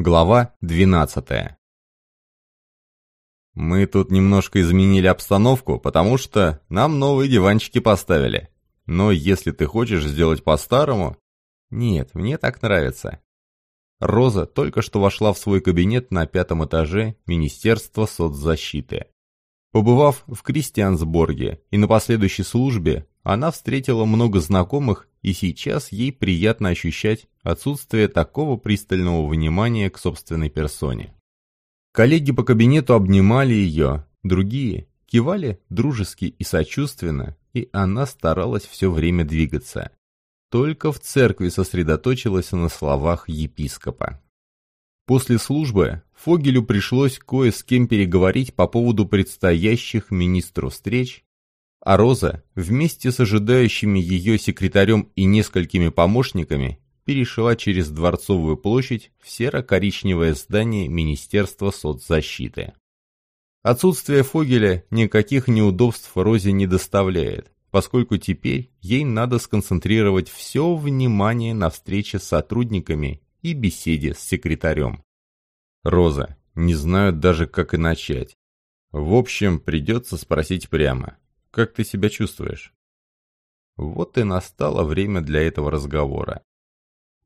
Глава 12 Мы тут немножко изменили обстановку, потому что нам новые диванчики поставили. Но если ты хочешь сделать по-старому... Нет, мне так нравится. Роза только что вошла в свой кабинет на пятом этаже Министерства соцзащиты. Побывав в Кристиансборге и на последующей службе, она встретила много знакомых, и сейчас ей приятно ощущать отсутствие такого пристального внимания к собственной персоне. Коллеги по кабинету обнимали ее, другие кивали дружески и сочувственно, и она старалась все время двигаться. Только в церкви сосредоточилась на словах епископа. После службы Фогелю пришлось кое с кем переговорить по поводу предстоящих министру встреч, а Роза вместе с ожидающими ее секретарем и несколькими помощниками перешла через Дворцовую площадь в серо-коричневое здание Министерства соцзащиты. Отсутствие Фогеля никаких неудобств Розе не доставляет, поскольку теперь ей надо сконцентрировать все внимание на встрече с сотрудниками и беседе с секретарем. Роза, не знаю даже, как и начать. В общем, придется спросить прямо. Как ты себя чувствуешь? Вот и настало время для этого разговора.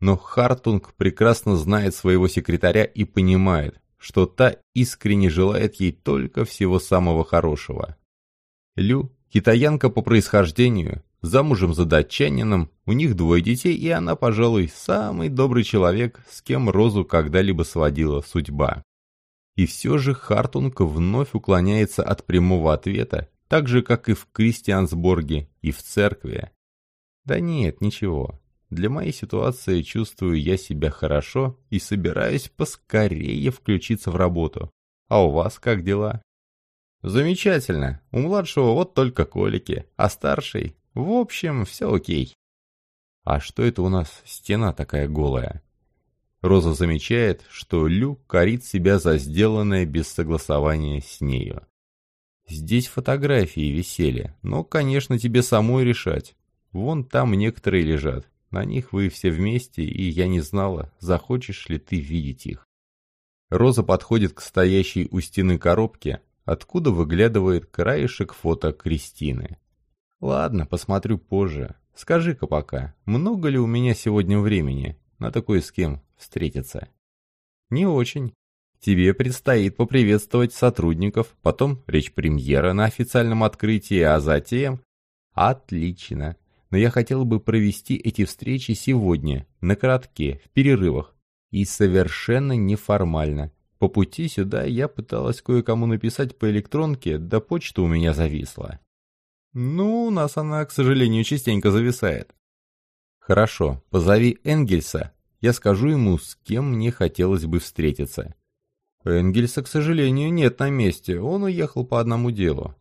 Но Хартунг прекрасно знает своего секретаря и понимает, что та искренне желает ей только всего самого хорошего. Лю – китаянка по происхождению, замужем за датчанином, у них двое детей, и она, пожалуй, самый добрый человек, с кем Розу когда-либо сводила судьба. И все же Хартунг вновь уклоняется от прямого ответа, так же, как и в Кристиансборге, и в церкви. Да нет, ничего. Для моей ситуации чувствую я себя хорошо и собираюсь поскорее включиться в работу. А у вас как дела? Замечательно. У младшего вот только колики, а старший в общем, все окей. А что это у нас стена такая голая? Роза замечает, что Лю корит себя за сделанное без согласования с нею. Здесь фотографии висели, но, конечно, тебе самой решать. Вон там некоторые лежат. На них вы все вместе, и я не знала, захочешь ли ты видеть их. Роза подходит к стоящей у стены коробке, откуда выглядывает краешек фото Кристины. Ладно, посмотрю позже. Скажи-ка пока, много ли у меня сегодня времени на такой с кем встретиться? Не очень. Тебе предстоит поприветствовать сотрудников, потом речь премьера на официальном открытии, а затем... Отлично. Но я хотел бы провести эти встречи сегодня, на коротке, в перерывах. И совершенно неформально. По пути сюда я пыталась кое-кому написать по электронке, да почта у меня зависла. Ну, у нас она, к сожалению, частенько зависает. Хорошо, позови Энгельса. Я скажу ему, с кем мне хотелось бы встретиться. Энгельса, к сожалению, нет на месте. Он уехал по одному делу.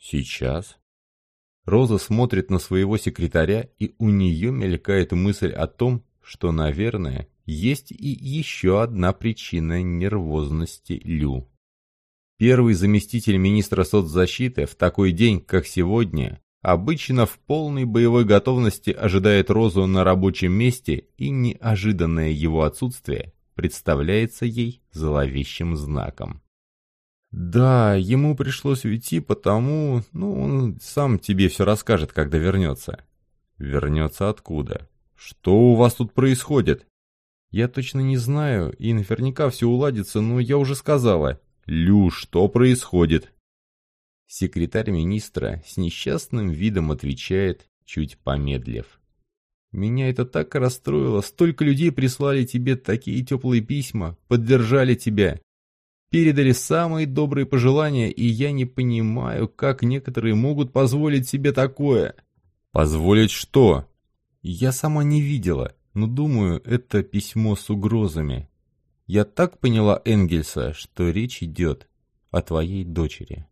Сейчас? Роза смотрит на своего секретаря, и у нее мелькает мысль о том, что, наверное, есть и еще одна причина нервозности Лю. Первый заместитель министра соцзащиты в такой день, как сегодня, обычно в полной боевой готовности ожидает Розу на рабочем месте, и неожиданное его отсутствие представляется ей зловещим знаком. «Да, ему пришлось уйти, потому... Ну, он сам тебе все расскажет, когда вернется». «Вернется откуда? Что у вас тут происходит?» «Я точно не знаю, и наверняка все уладится, но я уже сказала, «Лю, что происходит?» Секретарь министра с несчастным видом отвечает, чуть помедлив. «Меня это так расстроило. Столько людей прислали тебе такие теплые письма, поддержали тебя, передали самые добрые пожелания, и я не понимаю, как некоторые могут позволить себе такое». «Позволить что?» «Я сама не видела, но думаю, это письмо с угрозами. Я так поняла Энгельса, что речь идет о твоей дочери.